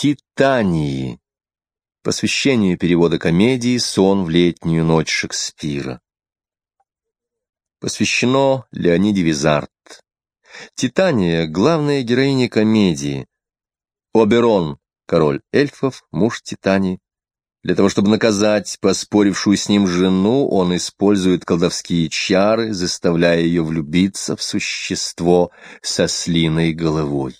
Титании. Посвящение перевода комедии «Сон в летнюю ночь» Шекспира. Посвящено Леониде Визард. Титания — главная героиня комедии. Оберон — король эльфов, муж Титании. Для того, чтобы наказать поспорившую с ним жену, он использует колдовские чары, заставляя ее влюбиться в существо со слиной головой.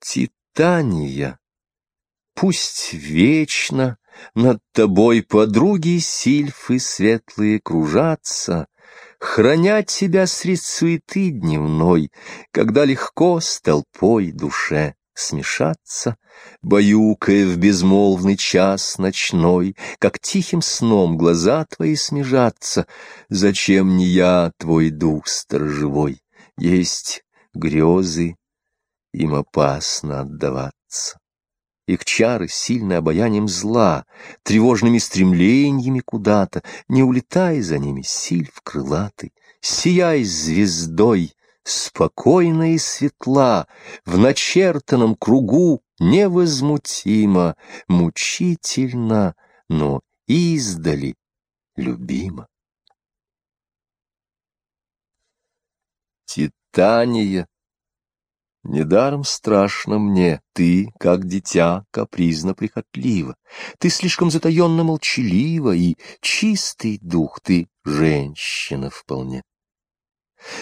Титания, пусть вечно над тобой подруги сильфы светлые кружатся, Храня тебя средь суеты дневной, Когда легко с толпой душе смешаться, Баюкая в безмолвный час ночной, Как тихим сном глаза твои смежатся, Зачем не я, твой дух сторожевой? Есть грезы им опасно отдаваться. Их чары сильны обаянием зла, тревожными стремлениями куда-то, не улетай за ними, сильф крылатый, сияй звездой, спокойно и светла, в начертанном кругу невозмутимо, мучительно, но издали любима. Титания Недаром страшно мне, ты, как дитя, капризно прихотлива. Ты слишком затаенно молчалива, и чистый дух ты, женщина вполне.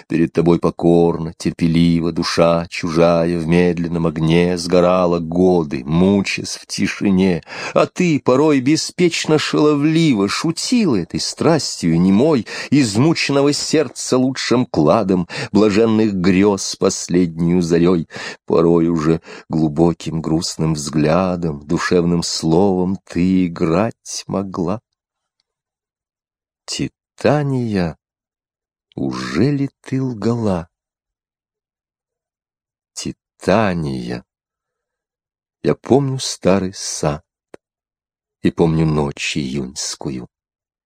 Перед тобой покорно, терпеливо, душа чужая в медленном огне сгорала годы, мучаясь в тишине, а ты порой беспечно шаловливо шутила этой страстью немой, измученного сердца лучшим кладом, блаженных грез последнюю зарей, порой уже глубоким грустным взглядом, душевным словом ты играть могла. Титания уже ли ты лгала? Титания. Я помню старый сад и помню ночь июньскую,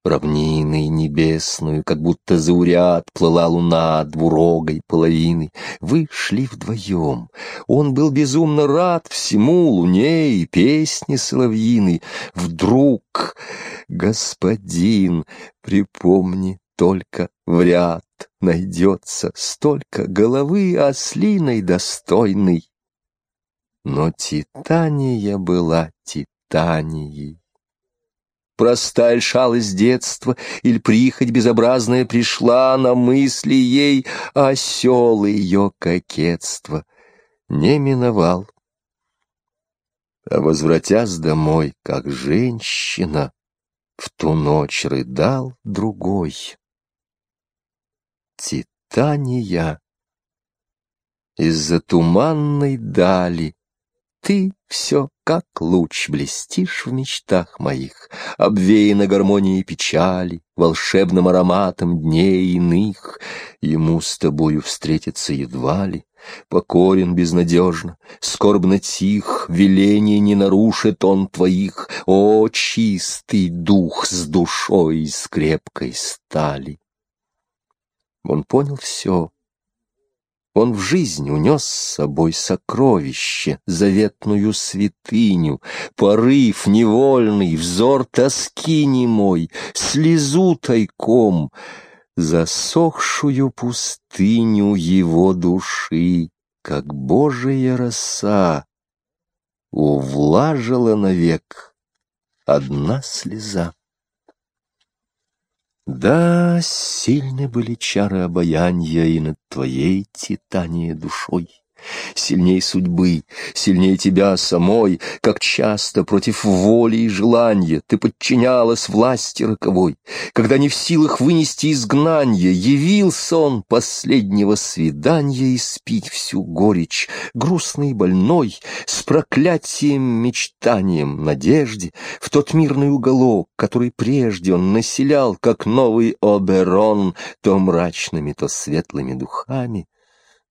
равнины небесную, как будто зауряд плыла луна двурогой половины. Вы шли вдвоем. Он был безумно рад всему, луне и песне соловьиной. Вдруг, господин, припомни только в ряд найдется столько головы ослиной достойной. Но Титания была Титанией. Простая шалость детства или прихоть безобразная пришла на мысли ей, осел ее кокетства не миновал. А возвратясь домой, как женщина, в ту ночь рыдал другой. Титания. Из-за туманной дали ты все как луч блестишь в мечтах моих, Обвеяна гармонией печали, волшебным ароматом дней иных. Ему с тобою встретиться едва ли, покорен безнадежно, скорбно тих, веление не нарушит он твоих, о, чистый дух с душой из крепкой стали. Он понял все. Он в жизнь унес с собой сокровище, заветную святыню, порыв невольный, взор тоски немой, слезу тайком, засохшую пустыню его души, как божия роса, увлажила навек одна слеза. Да, сильны были чары обаяния и над твоей титания душой сильней судьбы, сильнее тебя самой, как часто против воли и желания ты подчинялась власти роковой, когда не в силах вынести изгнание, явился он последнего свидания и спить всю горечь, грустный и больной, с проклятием, мечтанием, надежде, в тот мирный уголок, который прежде он населял, как новый Оберон, то мрачными, то светлыми духами,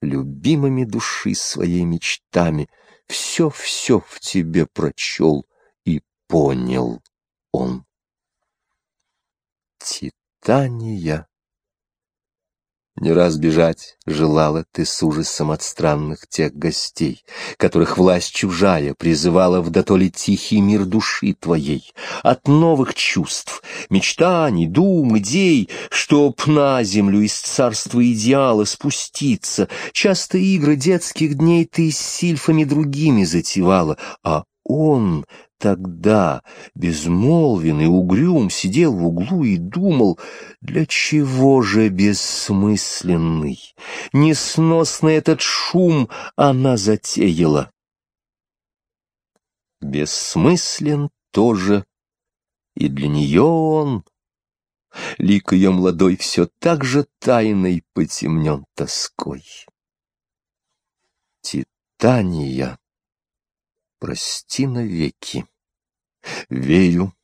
любимыми души своей мечтами, все-все в тебе прочел и понял он. Титания. Не раз бежать желала ты с ужасом от странных тех гостей, которых власть чужая призывала в дотоле тихий мир души твоей, от новых чувств, мечтаний, дум, идей, чтоб на землю из царства идеала спуститься. Часто игры детских дней ты с сильфами другими затевала, а он тогда, безмолвен и угрюм, сидел в углу и думал, для чего же бессмысленный, несносный этот шум она затеяла. Бессмыслен тоже и для нее он. Лик ее молодой все так же тайной потемнен тоской. Титания прости навеки. Верю,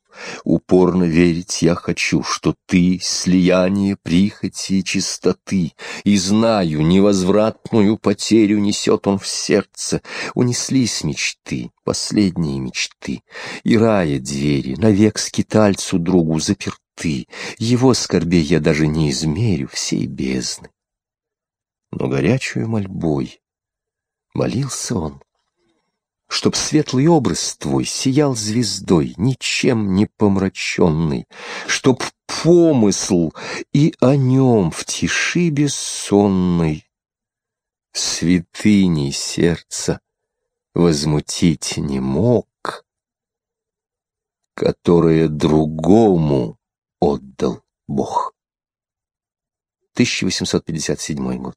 упорно верить я хочу, что ты — слияние прихоти и чистоты, и знаю, невозвратную потерю несет он в сердце. Унеслись мечты, последние мечты, и рая двери, навек скитальцу другу заперты, его скорбей я даже не измерю всей бездны. Но горячую мольбой молился он, чтоб светлый образ твой сиял звездой, ничем не помраченный, чтоб помысл и о нем в тиши бессонной святыней сердца возмутить не мог, которое другому отдал Бог. 1857 год.